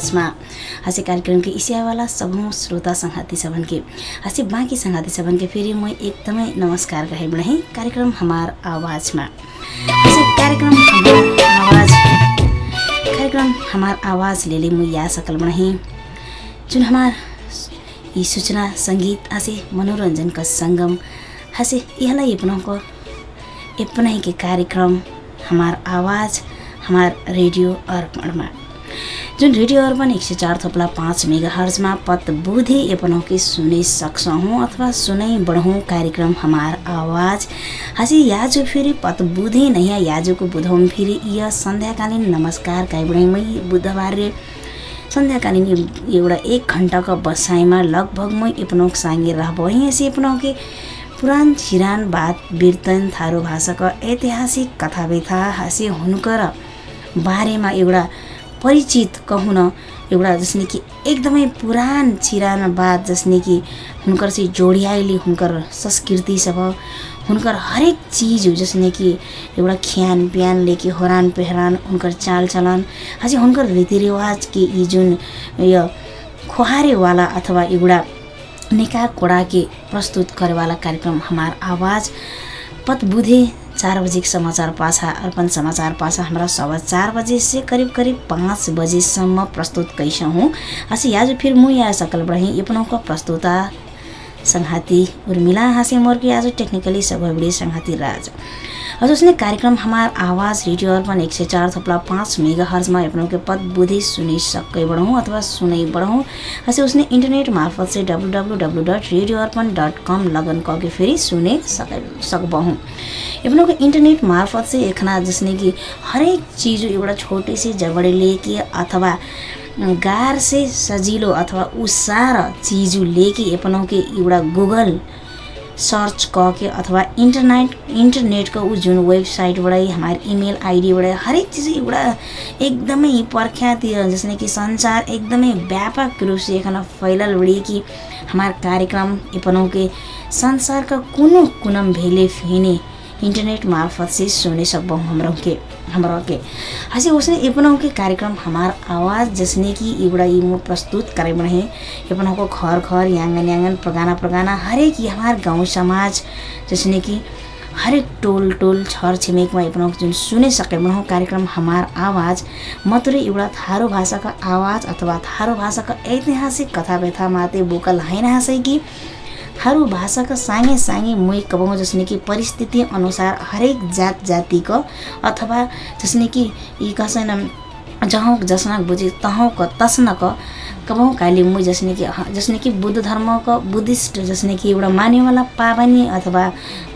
आवाजमा हँसे कार्यक्रम के इसियावाला सबौँ श्रोता सङ्घाती सबन के हँसे बाँकी सङ्घाती सबन के फेरि म एकदमै नमस्कार कहे बढेँ। कार्यक्रम हमार आवाजमा। कार्यक्रम आवाज। कार्यक्रम हमार आवाज म या सकल बढेँ। जुन हमार यी सूचना सङ्गीत हँसे मनोरञ्जनका सङ्गम हँसे यहलाई अपनाको अपनाई के कार्यक्रम हमार आवाज हमार रेडियो अर्पणमा। जुन रेडियो अर्पण एक सय चार थोप्ला पाँच मेगा हर्जमा पत बुधे एपनौँ के सुने सक्छौँ अथवा सुनै बढौँ कार्यक्रम हमार आवाज। हसी याजु फेरि पत बुधे नयाँ याजुको बुधौँ फेरि य सन्ध्याकालीन नमस्कार काइबुढैमै बुधबार। सन्ध्याकालीन एउटा एक घन्टाको बसाइमा लगभग मै एपनौक साङ्गे रहबो। यसी एपनौके पुरान छिरान बात वीरतन थारू भाषाको ऐतिहासिक कथा व्यथा हाँसी हुनकर बारेमा एउटा परिचित कहूँ न एउटा जसले कि एकदमै पुरान चिरान बात जसले कि हुनकर चाहिँ जोडियाइले हुनकर संस्कृति सब हुनकर हरेक चिज हो जसले कि एउटा ख्यान प्यान लेके होरान पेहरान हुनकर चाल चलन अझै हुनकर रीतिरिवाज के यी जुन यो खुहारेवाला अथवा एउटा निका कोडा के प्रस्तुत करेवाला कार्यक्रम हमार आवाज पत बुधे चार बजे समाचार पाछा अर्पण समाचार पाछा हमारा सवा चार बजे से करीब करीब पाँच बजेसम्म प्रस्तुत कैसा हूँ आज फिर मुँ या सकल बढ़ी का प्रस्तुता संघाती उर्मिला हाँसी मोर्की आज टेक्निकली सभाबड़ी संघाती राज। और उसने कार्यक्रम हमार आवाज़ रेडियो अर्पण एक सय चार थप्ला पाँच मेगा हर्जमा के पद बुद्धि सुनि सकै बढौँ अथवा सुनै बढौँ। हसे उसने इन्टरनेट मार्फत से W W W dot radio Arpan dot com लगन कके फेरि सुने सक सकबहूँ अपनों के इंटरनेट मार्फत से एखना जिसने कि हरेक चीज़ एउटा छोटे से जबड़े लेके अथवा गार से सजिलो अथवा उसार चिजु लेके अपनों के एउटा गुगल सर्च करके अथवा इंटरनेट इंटरनेट का उ जुन वेबसाइटबाट हमारे ईमेल आईडीबाट हरेक चीज़ एउटा एकदमै प्रख्यात जसने कि संसार एकदमै व्यापक रूप से एखन फैलल बड़ी कि हमार कार्यक्रम अपनों के संसार का कुनो कुनम भेले फेने इंटरनेट मार्फत से सुने सकबो हमरों के। हमरों के? हसे उसने अपनों के कार्यक्रम हमार आवाज़ जसने कि एउटा ये प्रस्तुत करे बने अपनों को घर घर यांगन यांगन प्रगाना प्रगाना हरेक हमार गाउँ समाज जसने कि हरेक टोल टोल छर छिमेकमा अपनों जुन सुने सके बनो कार्यक्रम हमार आवाज मात्रै एउटा थारो भाषाका आवाज अथवा थारो भाषाका ऐतिहासिक कथा व्यथा माते बोकल हैन हँसै कि थारू भाषाका सँगै सँगै मुई कबौँ जसने कि परिस्थिति अनुसार हरेक जात जातिको अथवा जसने कि यी कसैन जहाँ जसनक बुझे तहौँको तस्नको कबौँ काली मुई जसने कि जसने कि बुद्ध धर्मको बुद्धिस्ट जसने कि एउटा मानेवाला पावनी अथवा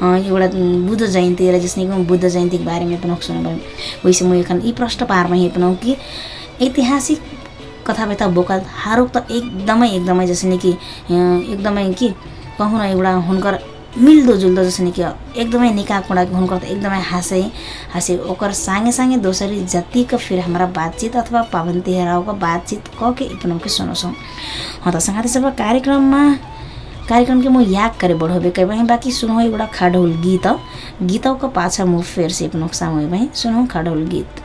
एउटा बुद्ध जयन्ती र जसने कि बुद्ध जयन्तीको बारेमा पनि सुन्नुभयो वैसे म एखन यी प्रश्न पारमा हेर्नु कि ऐतिहासिक कथा व्यथा बोकल हारुक त एकदमै एकदमै जसने कि एकदमै कि कहूँ न एउटा हुनकर मिल्दोजुल्दो जसने कि एकदमै निका कुँडा हुनकर त एकदमै हाँसे हाँसे ओकर सँगै सँगै दोसरी जतिको फिर हमारा बातचीत अथवा पावन तिहारको बातचीत अपनों के सुनोसौँ हाँ त सब कार्यक्रममा कार्यक्रम के म याद करे बढ़ोबे कहे वहीं बाकी सुनो एउटा खाडोल गीत। गीतौको पाछा म फेर से अपनों सामु वहीं सुनो खाडोल गीत।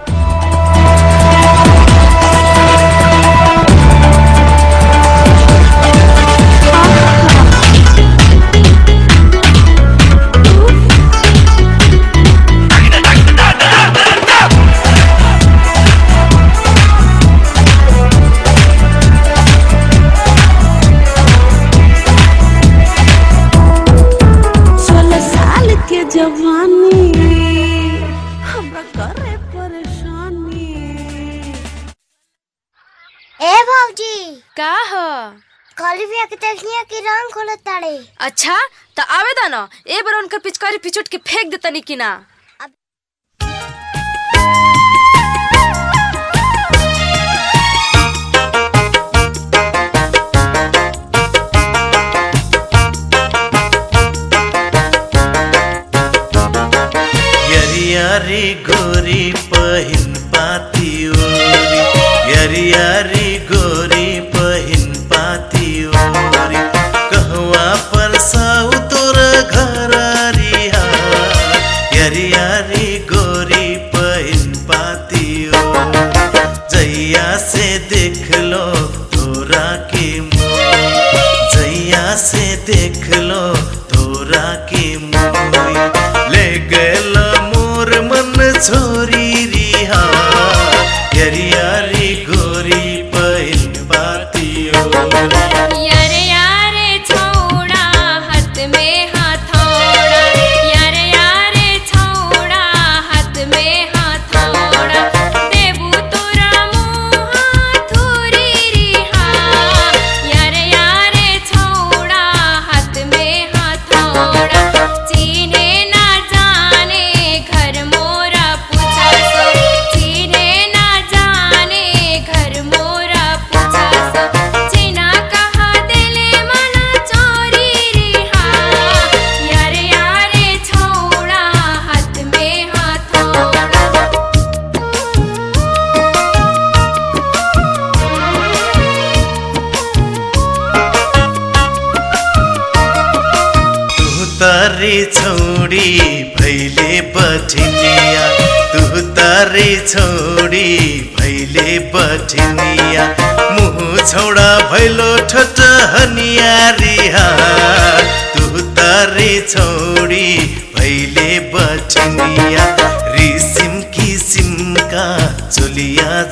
देखिए कि रंग खोल ताड़े अच्छा तो आवे दा ना ए बार उनकर पिचकारी पिचुट के फेंक दे तनी कि ना?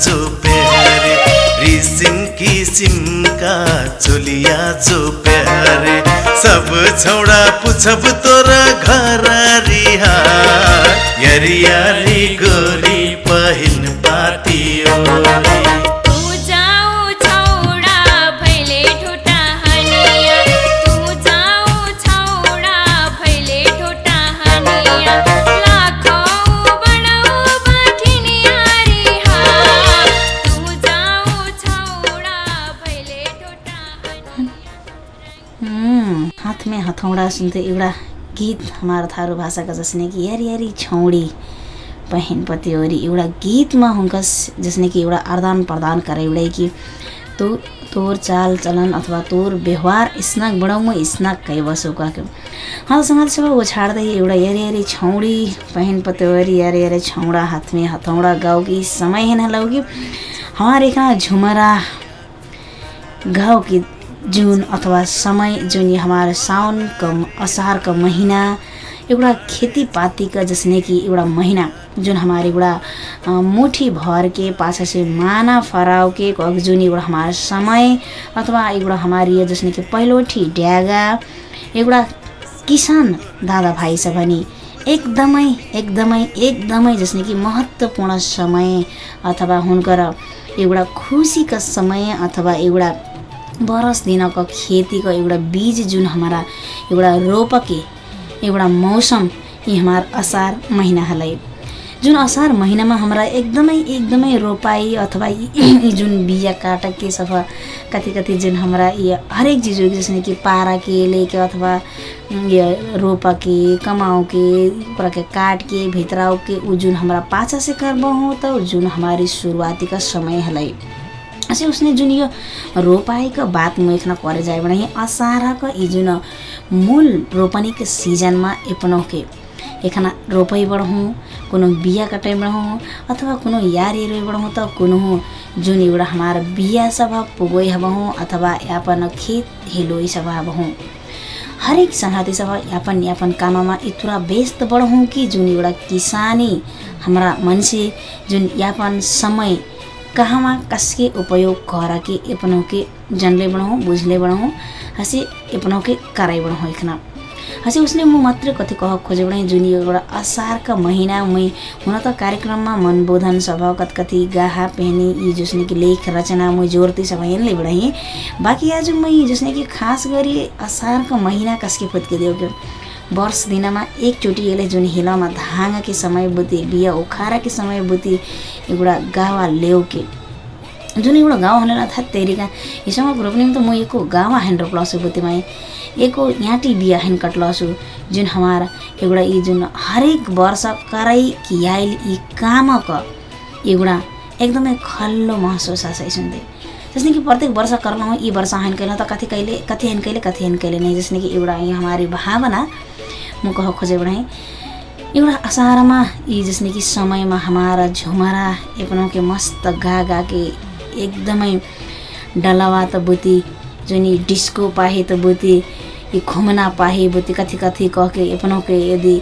जो प्यारे रिसिम किसिमका चोलिया जो प्यारे सब छौडा पुछब तोरा घर रिहा। यरियारी गोरी पहिन पाती सुनते एउटा गीत हमारा थारू भाषाका जसने कि यारी यारी छौडी बहिन पतिओरी, एउटा गीतमा हुनकस जसने कि एउटा आदान प्रदान करे एउटै कि तो तोर चाल चलन अथवा तोर व्यवहार स्नाक बढाउँ, म स्नाक कई बसो कहके हाँ समाज सेवा वो छाड़ दे एउटा यारी यारी छौडी बहन पतिओरी, यारी यारी छौड़ा हाथ में हथौड़ा गाँव की समय है ना लौकी हमारे यहाँ झुमरा गाँव की जुन अथवा समय जुन हमारे साउन का असार का महीना एउटा खेतीपाती का जसने कि एउटा महीना जुन हमारे एउटा मुठी भर के पाछा से माना फराव के क- जुन एउटा हमारे समय अथवा एउटा हमारी जसने कि पहिलोठी ड्यागा एउटा किसान दादा भाइ छ भने एकदमै एकदमै एकदमै जसने कि महत्त्वपूर्ण समय अथवा हुनकर एउटा खुसीका समय अथवा एउटा बरस दिनको खेतीको एउटा बीज जुन हमारा एउटा रोपके एउटा मौसम यी हमार असार महिना हलै। जुन असार महिनामा हाम्रा एकदमै एकदमै रोपाई अथवा यी जुन बिया काटके सफा कति कति जुन हाम्रा ये हरेक चीज हो जैसे कि पारा के लेके अथवा ये रोपा के कमाओ के पूरा के काट के भितराओ के उ जुन हमारा पाछा से करबहु त जुन हमारी शुरुआती का ऐसे उसने जुन यो रोपाइको बात म एखना करे जाए भने असारको यी जुन मूल रोपनीको सिजनमा एपनौके एखना रोपै बढौँ कोनो बियाका टाइम रहौँ अथवा कोनो यारी रोइ बढौँ त कोनो जुन एउटा हमार बिया सब पुगोइ हबहौँ अथवा यापन खेत हेलोइ सब हबहौँ हरेक संघाती सब यापन यापन काममा इतुरा व्यस्त बढौँ कि जुन एउटा किसानी हाम्रा मान्छे जुन यापन समय कहवा कसके उपयोग कर के अपनों जनले बढ़ाऊँ बुझले बढ़ाऊँ हसे अपनों के कराई बढ़ाऊँ इखना हसे उसले म मात्रै कति कह खोजे बढाएँ जुन एउटा असारका महिना मै हुन त कार्यक्रममा मनबोधन सभा कति गाहा पहनी यी जसने कि लेख रचना मै जोड्ती सभा यनले बढाएँ बाँकी आज मै जसने कि खास गरी असारका महिना कसके फुत्के देऊ के? वर्ष दिनमा एकचोटि यसले जुन हिलमा धाङके समय बुती बिहा उखाराके समय बुती एउटा गावा ल्याउके जुन एउटा गाउँ हनेला था तेरिका। कुरो पनि त म एको गावा हेन रोप्लसु बुतीमा एको याटी बिया हेन कटलसु जुन हमारा एउटा यी जुन हरेक वर्ष कराई कियाइल यी कामक एउटा एकदमै खल्लो महसुस आछ सुन्दै जसने कि प्रत्येक वर्ष करलौँ यी वर्ष हेन कैलौँ त कति कहिले कति हेन कहिले कति हेन कहिले नहीं जसने कि एउटा यहाँ हमारी भावना म कह खोजे बढ़ाएँ एउटा असारमा यी जसने कि समयमा हमारा झुमरा अपनों के मस्त गा गा के एकदमै डलवा त बुती जुन डिस्को पाहे त बुती ये घुमना पाही बुति कथी कथी कह के अपनों के यदि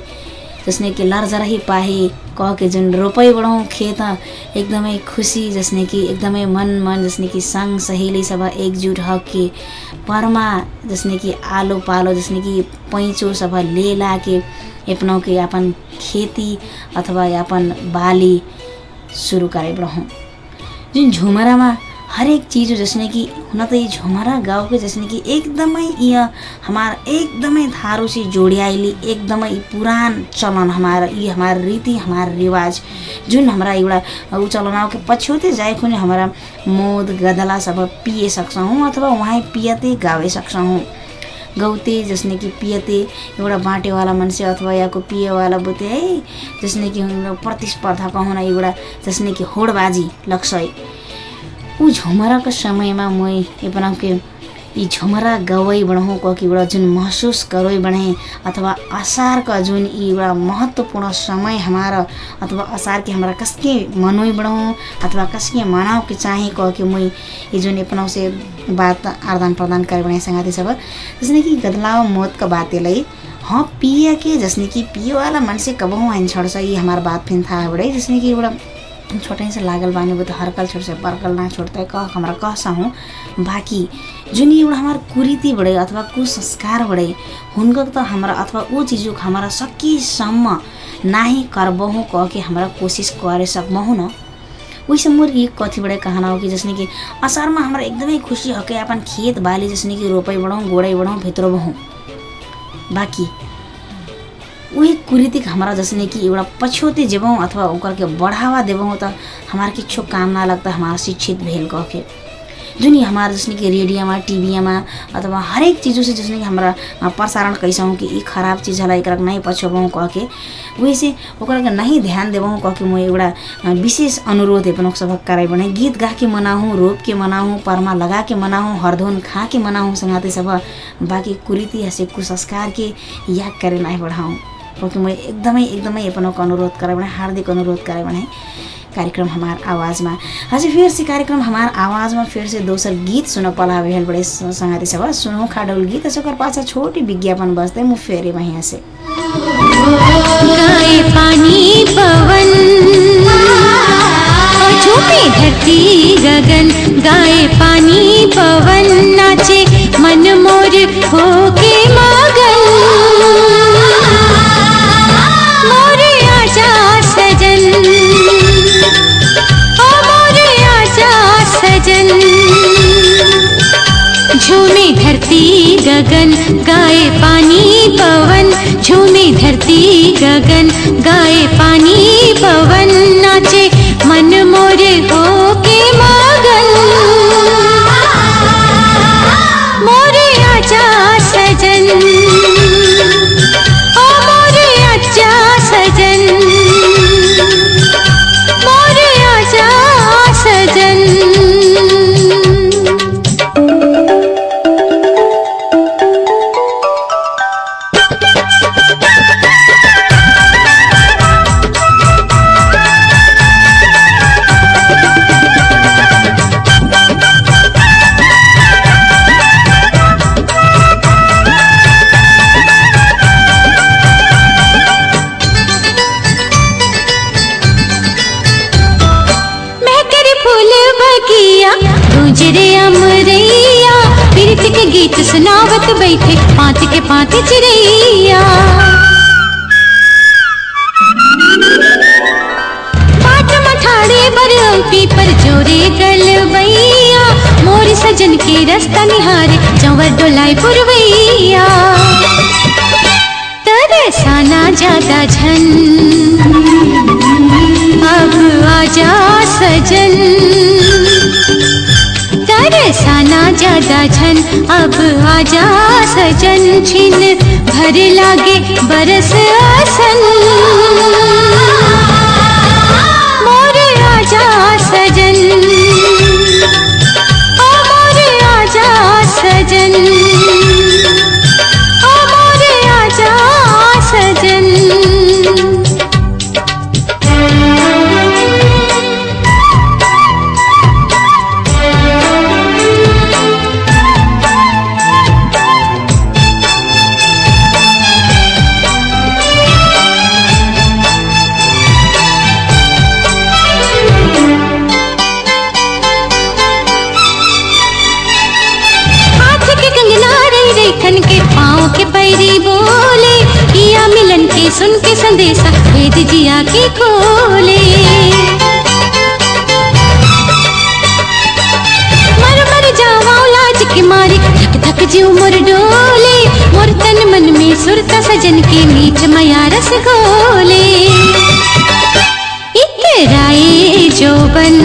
जसने कि लरजरही पाही कह के जुन रोपै बढौँ खेत। एकदमै खुसी जसने कि एकदमै मन मन जसने कि संग सहेली सब एकजुट हके। परमा जसने कि आलो पालो जसने कि पैँचो सब ले लाके के अपन खेती अथवा अपन बाली सुरु बढौँ जुन झुमरामा हरेक चीज जसने कि हुन त ये झुमरा गाउँको जसने कि एकदमै यहाँ हमार एकदमै धारो से जोडियाइली एकदमै पुरान चलन हमार ये हमार रीति हमार रिवाज जुन हमरा एउटा ऊ चलनाओ के पछ्यौते जाए खुने हमरा मोद गदला सब पिए सक्छौँ अथवा वहाँ पियते गावे सक्छौँ गौते जसने कि पियते एउटा बाँटेवाला मान्छे अथवा यहाँको पिएवाला बुते है जसने कि एउटा प्रतिस्पर्धा कहना एउटा जसने कि होडबाजी लक्ष्य। ऊ झुमराको समयमा म अपनाके यी झुमरा गवै बढौँ कि जुन महसुस करोइ बढेँ अथवा असारका जुन यी एउटा महत्त्वपूर्ण समय हमारा अथवा असार के हमारा कसके मनोइ बढौँ अथवा कसके मनाओ के चाहे के मैं ये जुन अपनाओ से बात आदान प्रदान करे बढे संगाती सब। जसने कि गदलाव मौत का बात लाई हाँ पिए के जसने कि पिए वाला मान्छे कबहु आइन छोड्छ यी हमार बात फिन थाहा बढे जसने कि एउटा छोटै से लागल बानी तो हरकल छोड़ से परकल ना छोड़ता कह हमारा बाकी जुन एउटा हमार कुरीति बढे अथवा कुसंस्कार बढे हुनको त हमारा अथवा वो चीज़ों हमारा सकीसम्म नाही करबहु कह के हमारा कोशिश करे सकबहु न। वैसे मोर ये कथी कहना हो कि जसने कि असारमा हमरा एकदमै खुसी हो कि अपन खेत बाली जसने कि रोपै बढौँ गोडै बढौँ भित्र बहौँ। बाकी वही कुरीतिक हमारा जसने कि एउटा पछौते जेबौँ अथवा ओकर के बढ़ावा देबौँ त हमार किच्छो काम ना लगता हमारा शिक्षित भेल कह के जुन हमारा जसने कि रेडियोमा टिभीमा अथवा हरेक चीज़ों से जसने कि हमारा प्रसारण कैसौँ कि ई खराब चीज़ होला एकरा नहीं पछौबौँ कह के वैसे ओकरा नहीं ध्यान देबौँ कह के म एउटा विशेष अनुरोध अपन सबक कराइ बने। गीत गा के मनाहूँ रोप के परमा लगा के मनाहूँ हरधोन खा के संगाते सब बाँकी कुरीति हसे कुसंस्कार के याद करे बढ़ाऊँ क्योंकि मैं एकदमै एकदमै अपनों अनुरोध करे बने हार्दिक अनुरोध करे बने कार्यक्रम हमार आवाज़मा। हजुर फिर से कार्यक्रम हमार आवाज़मा फिर से दोसर गीत सुन पला भेल बड़े संगति सब सुनौ खाडौल गीत ओकर पाछा छोटी विज्ञापन बजते मुँह फेरे यहाँ से पानी पवन और धरती गगन। गाए पानी पवन नाचे मन मोर होके गगन गाए पानी पवन झूमे धरती गगन गाए पानी आजा सजन तरसाना ज़्यादा झन अब आजा सजन। छिन भर लागे बरस आसन। संदेशा भेद जिया के खोले मर मर जावा लाज के मारे थक थक जीव मोर डोले। मोर तन मन में सुरता सजन के मीठ मया रस घोले। इतराए जोबन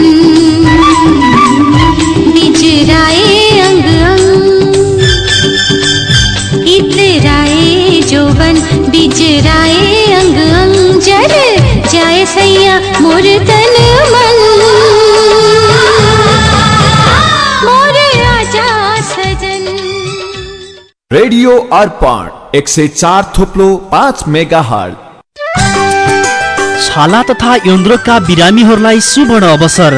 बिजराए अंग अंग। इतराए जोबन बिजराए जाए सैया मोर तन मन मोर आजा सजन। रेडियो अर्पण एक सय चार थोप्लो पाँच मेगा हल छाला तथा यौनरोगका बिरामीहरूलाई सुवर्ण अवसर।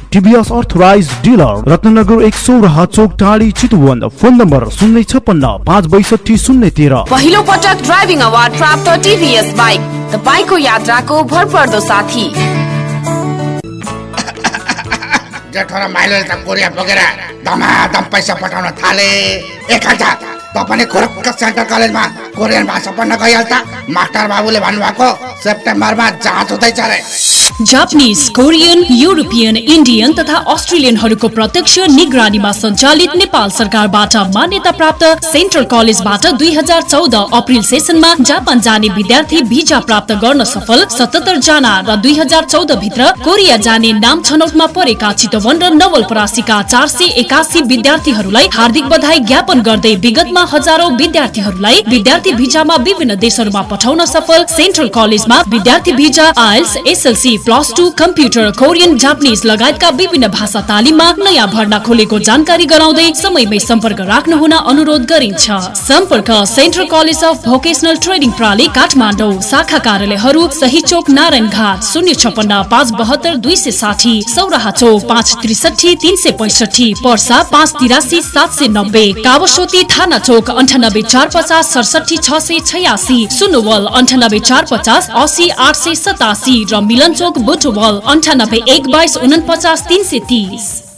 टिभीएस अर्थराइज डिलर रत्नगर एक सौ राह चोक टाढी चितुवन फोन नम्बर शून्य छप्पन्न पाँच बैसठी शून्य तेह्र। पहिलो पटक ड्राइभिङ अवार्ड प्राप्त टिभीएस बाइक तपाईँको यात्राको भरपर्दो साथी। जेठो र माइलोले त कोरिया बोकेर धमाधम पैसा पठाउन थाले। एकहल्छ त पनि खुरक्क सेन्ट्रल कलेजमा कोरियन भाषा पढ्न गइहाल्छ मास्टर बाबुले भन्नुभएको सेप्टेम्बरमा जाँच हुँदैछ अरे जापानिज कोरियन युरोपियन इन्डियन तथा अस्ट्रेलियनहरूको प्रत्यक्ष निगरानीमा सञ्चालित नेपाल सरकारबाट मान्यता प्राप्त सेन्ट्रल कलेजबाट दुई हजार चौध अप्रिल सेसनमा जापान जाने विद्यार्थी भिजा प्राप्त गर्न सफल सतहत्तर जना र दुई हजार चौध भित्र कोरिया जाने नाम छनौटमा परेका चितवन र नवलपरासीका चार सय एकासी विद्यार्थीहरूलाई हार्दिक बधाई ज्ञापन गर्दै विगतमा हजारौं विद्यार्थीहरूलाई विद्यार्थी भिजामा विभिन्न देशहरूमा पठाउन सफल सेन्ट्रल कलेजमा विद्यार्थी visa IELTS SLC plus two computer Korean Japanese लगायतका विभिन्न भाषा तालिममा नयाँ भर्ना खोलेको जानकारी गराउँदै समयमै सम्पर्क राख्नु हुन अनुरोध गरिन्छ। सम्पर्क central college of vocational training प्रणाली काठमाडौँ शाखा कार्यालयहरू सही चोक नारायण घाट शून्य छपन्न पाँच बहत्तर दुई सय साठी सौराहा चौक पाँच त्रिसठी तिन सय पैसठी पर्सा पाँच तिरासी सात सय नब्बे कावस्वती थाना चोक अन्ठानब्बे चार पचास सडसठी छ सय छयासी सुनवल अन्ठानब्बे चार पचास असी आठ सय सतासी र मिलन चोक बुटवल अन्ठानब्बे एक बाइस उनपचास तिन सय तिस।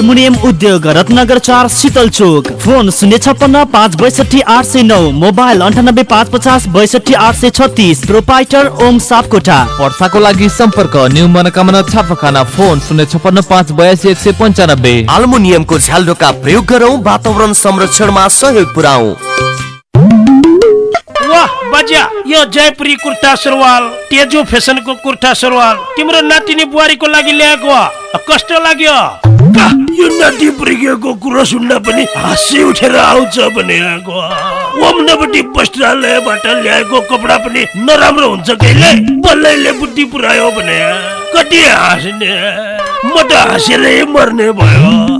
आल्मुनियम उद्योग रत्नगर चार शीतल चोक। फोन शून्य छप्पन्न पाँच बैसठी आठ सय नौ। मोबाइल अन्ठानब्बे पाँच पचास बैसठी आठ सय छत्तिस। प्रोपाइटर ओम सापकोटा। वर्षाको लागि सम्पर्क न्यू मनोकामना छापाखाना फोन शून्य छप्पन्न पाँच बयासी एक सय पन्चानब्बे। आल्मुनियमको झ्याल ढोका प्रयोग गरौँ वातावरण संरक्षणमा सहयोग पुऱ्याउ वाह बजा यो जयपुरी कुर्ता सुरुवाल तेजो फेसनको कुर्ता सुरुवाल तिम्रो नातिनी बुहारीको लागि ल्याएको। कस्तो लाग्यो? यो नाति पुर्किएको कुरो सुन्दा पनि हाँसी उठेर आउँछ भने आएको ओम्नपट्टि वस्त्रालयबाट ल्याएको कपडा पनि नराम्रो हुन्छ कहिले? बल्लैले बुद्धि पुऱ्यायो भने कति हाँस्ने? म त हाँसेरै मर्ने भयो।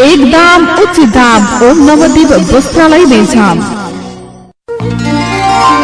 एकदम उचित दाम ओम नवदीप वस्त्रालय बेचाम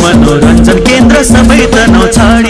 मनोरञ्जन केन्द्र सबै तनाउ छाडी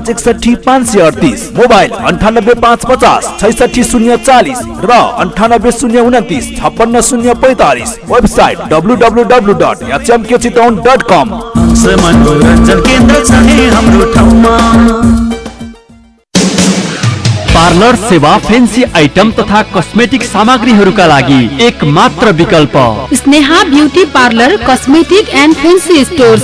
एकसठी पाँच सय अडतिस। मोबाइल अन्ठानब्बे पाँच पचास छैसठी शून्य चालिस र अन्ठानब्बे शून्य उन्तिस छप्पन्न शून्य पैँतालिस। Website W W W dot HMK Chitwan dot com. Hans Manoranjan Kendra छ है हाम्रो ठाउँमा पार्लर सेवा फेन्सी आइटम तथा कस्मेटिक सामग्रीहरूका लागि एक मात्र विकल्प। Sneha beauty parlour cosmetic and fancy stores.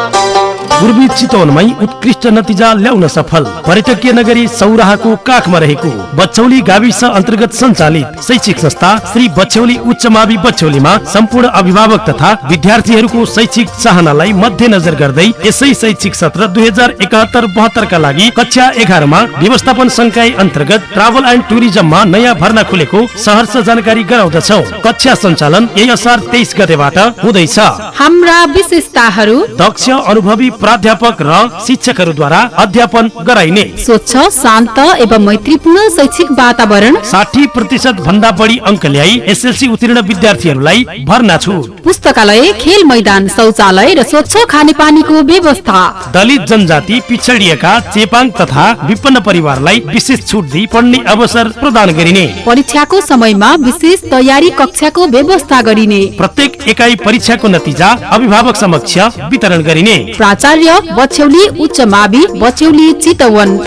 पूर्वी चितवनमै उत्कृष्ट नतिजा ल्याउन सफल। पर्यटकीय नगरी सौराहाको काखमा रहेको बछौली गाविस अन्तर्गत सञ्चालित शैक्षिक संस्था श्री बछौली उच्च मावि बछौलीमा सम्पूर्ण अभिभावक तथा विद्यार्थीहरूको शैक्षिक चाहनालाई मध्यनजर गर्दै यसै शैक्षिक सत्र दुई हजार एकात्तर बहत्तरका लागि कक्षा एघारमा व्यवस्थापन संकाय अन्तर्गत ट्राभल एन्ड टुरिज्ममा नयाँ भर्ना खुलेको सहर्ष जानकारी गराउँदछौ। कक्षा सञ्चालन यही असार तेइस गतेबाट हुँदैछ। हाम्रा विशेषताहरू दक्ष अनुभवी प्राध्यापक र शिक्षकहरूद्वारा अध्यापन गराइने। स्वच्छ शान्त एवं मैत्रीपूर्ण शैक्षिक वातावरण। साठी प्रतिशत भन्दा बढी अङ्क ल्याई एसएलसी उत्तीर्ण विद्यार्थीहरूलाई भर्ना छुट पुस्तकालय खेल मैदान शौचालय र स्वच्छ खानेपानीको व्यवस्था। दलित जनजाति पिछडिएका चेपाङ तथा विपन्न परिवारलाई विशेष छुट दिई पढ्ने अवसर प्रदान गरिने। परीक्षाको समयमा विशेष तयारी कक्षाको व्यवस्था गरिने। प्रत्येक एकाइ परीक्षाको नतिजा अभिभावक समक्ष वितरण गरिने। प्राचार्य बछ्यौली उच्च मावि बछ्यौली चितवन।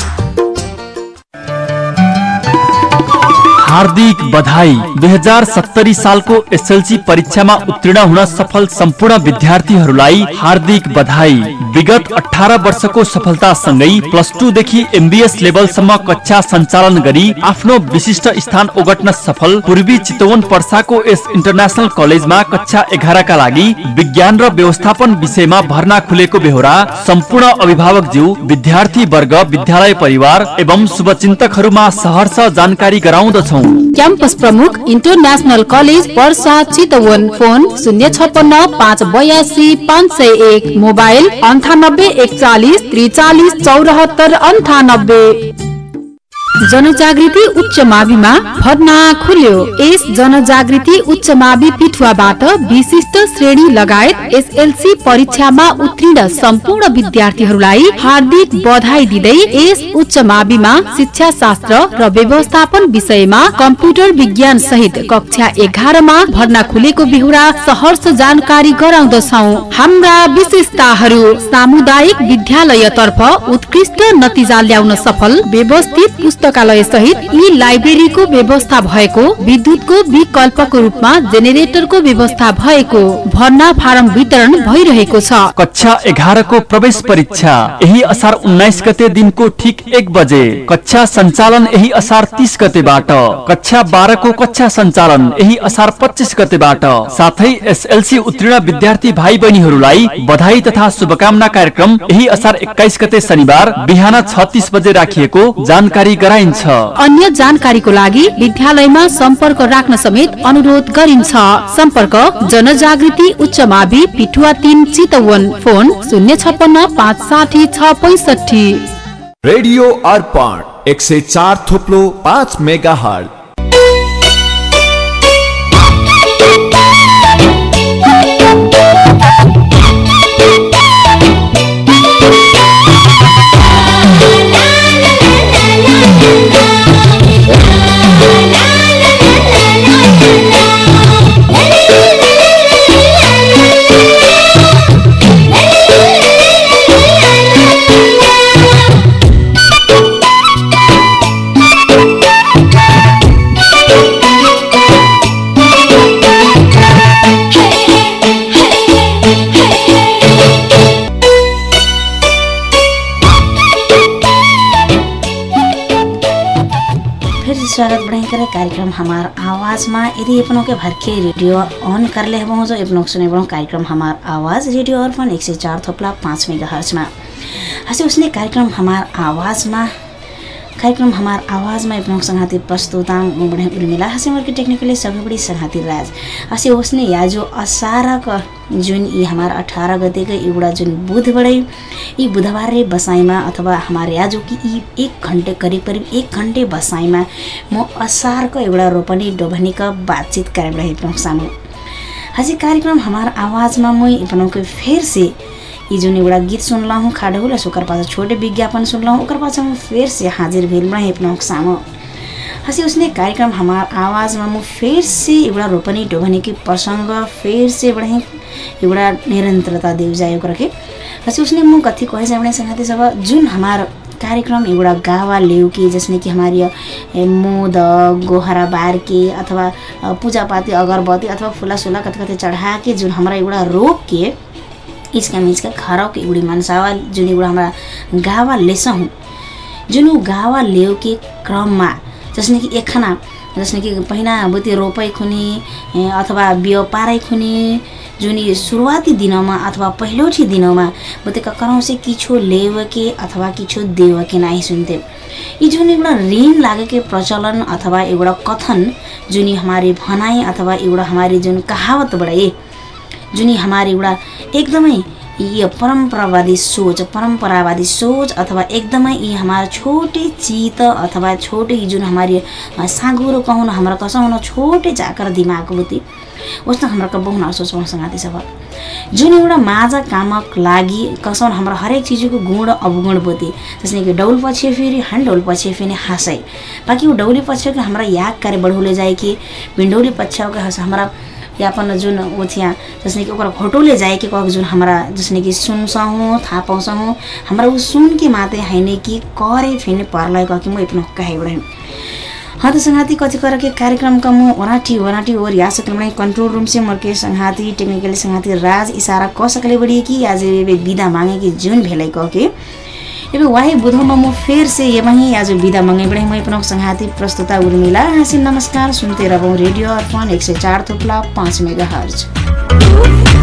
हार्दिक बधाई। दुई हजार सत्तरी सालको एसएलसी परीक्षामा उत्तीर्ण हुन सफल सम्पूर्ण विद्यार्थीहरूलाई हार्दिक बधाई। विगत अठार वर्षको सफलतासँगै प्लस टू देखि एमबिएस लेभलसम्म कक्षा सञ्चालन गरी आफ्नो विशिष्ट स्थान ओगट्न सफल पूर्वी चितवन पर्साको यस इन्टरनेसनल कलेजमा कक्षा एघारका लागि विज्ञान र व्यवस्थापन विषयमा भर्ना खुलेको बेहोरा सम्पूर्ण अभिभावकज्यू विद्यार्थी वर्ग विद्यालय परिवार एवं शुभचिन्तकहरूमा सहर्ष जानकारी गराउँदछौ। क्याम्पस प्रमुख international college Parsa Chitwan phone शून्य छपन्न पाँच बयासी पाँच सय एक मोबाइल अन्ठानब्बे एकचालिस त्रिचालिस चौरात्तर अन्ठानब्बे। जनजागृति उच्च माविमा भर्ना खुल्यो। यस जनजागृति उच्च मावि पिठुवाबाट विशिष्ट श्रेणी लगायत एसएलसी परीक्षामा उत्तीर्ण सम्पूर्ण विद्यार्थीहरूलाई हार्दिक बधाई दिँदै यस उच्च माविमा शिक्षा शास्त्र र व्यवस्थापन विषयमा कम्प्युटर विज्ञान सहित कक्षा एघारमा भर्ना खुलेको बेहोरा सहर्ष जानकारी गराउँदछौ। हाम्रा विशेषताहरू सामुदायिक विद्यालय तर्फ उत्कृष्ट नतिजा ल्याउन सफल व्यवस्थित पुस्तकालय सहित यी लाइब्रेरीको व्यवस्था भएको विद्युतको विकल्पको रूपमा जेनेरेटरको व्यवस्था भएको भर्ना फारम वितरण भइरहेको छ। कक्षा एघारको प्रवेश परीक्षा यही असार उन्नाइस गते दिनको ठिक एक बजे। कक्षा सञ्चालन यही असार तिस गतेबाट। कक्षा बाह्रको कक्षा सञ्चालन यही असार पच्चिस गतेबाट। साथै एसएलसी उत्तीर्ण विद्यार्थी भाइ बहिनीहरूलाई बधाई तथा शुभकामना कार्यक्रम यही असार एक्काइस गते शनिबार बिहान छत्तिस बजे राखिएको जानकारी गराइन्छ अन्य जानकारीको लागि विद्यालयमा सम्पर्क राख्न समेत अनुरोध गरिन्छ। सम्पर्क जनजागृति उच्च मावि पिठुवा तिन चितवन। फोन शून्य छपन्न पाँच साठी छ पैसठी। रेडियो अर्पण एक सय चार थोप्लो पाँच मेगा हल फिर स्वागत बढ़ाई करे कार्यक्रम हमार आवाज में। यदि अपनों के भर के रेडियो ऑन कर ले हबो जो सुने बड़ो कार्यक्रम हमार आवाज रेडियो अर्पण एक सौ चार थोपला पाँच मेगा हर्च में। हसे उसने कार्यक्रम हमार आवाज में कार्यक्रम हमार आवाज में अपनों संघाती प्रस्तुतांग बढ़े उर्मिला हसे मोर के टेक्निकली सभी बड़ी संघाती राज। हसे उसने या जो असारक जुन यी हमार अठारह गते के एउटा जुन बुध बड़े यी बुधबार बसाइमा अथवा हमारे आज कि यी एक घन्टे करिब करिब एक घन्टे बसाइमा म असारको एउटा रोपनी डोभनीका बातचीत कार्यक्रम सामू। हजी कार्यक्रम हमार आवाजमा मैं के फिर से यी जुन एउटा गीत सुनला हूँ खाडो होला ओकर पाछा छोटे विज्ञापन सुनला हूँ ओकर पाछा मैं फिर से हाजिर भेल रहे सामू हसी उसने कार्यक्रम हमार आवाजमा म फिर से एउटा रोपनी डोभनी के प्रसङ्ग फिर से बढ़े एउटा निरन्तरता देव जायो करके। हसी उसने म कथी कहे जाए संगति सब जुन हमार कार्यक्रम एउटा गावा लेउ के जसमें कि हमारी मोद गोहरा बार के अथवा पूजापाती अगरबत्ती अथवा फुला सुला कति कति चढ़ा जुन हमारा एउटा रोक के इचका मिचका खराव के एउटी मनसावा जुन एउटा हाम्रा गावा लेसहौँ जुन ऊ गावा लेउ के क्रममा जसने कि एकखाना जसने कि पहिना बुते रोपाइ खुनी अथवा बियो पाराइ खुनी जुन सुरुवाती दिनमा अथवा पहिलोठी दिनमा बुते ककरौँ से किछो लेव के अथवा किछो देव के नाही सुनते। यी जुन एउटा ऋण लागेके प्रचलन अथवा एउटा कथन जुन हमारे भनाइ अथवा एउटा हमारे जुन कहावत बड़े जुन हमारे एउटा एकदमै ये परम्परावादी सोच परम्परावादी सोच अथवा एकदमै ये हमारा छोटे चित अथवा छोटे जुन हमारी साँगुरो कहूँ न हमारा कसौँ न छोटे जाकर दिमाग बुद्धि उस्तो हाम्रो बहुना सोच पाउँछ सब जुन एउटा माझा कामक लागि कसौँ हाम्रो हरेक चिजको गुण अवगुण बुद्धि जसले कि डौल पछि फेरि हन डौल पछि फेरि हाँसै बाँकी डौली पछ्यौके हाम्रा याग कार्य बढौले जाए कि भिन्डौली पछ्यौके हस हाम्रा यापन जुन ऊ थिया जसले कि ओकरा घोटोले जाए कि कहक जुन हमरा जसने कि सुनसहूँ थाहा पाउँछौँ हमरा ऊ सुन के माते कि करे फेरि परलाई कि म इतना कहे बड़े हाँ तो संघाती कथी कर के कार्यक्रम का मुँह ओराटी और या सकल कंट्रोल रूम से मर के संघाती टेक्निकली संघाती राज इशारा क सकले बड़ी कि आज विदा मांगे कि जुन भेलै कह के एबे वाही बुधमा म फेर से ये वहीं आज विदा मंगे बड़े मैं अपना संघाती प्रस्तुता उर्मिला हासिल नमस्कार सुनते रहो रेडियो अर्पण एक सौ चार थोपला पाँच मेगा हर्ज